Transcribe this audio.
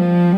Mm-hmm.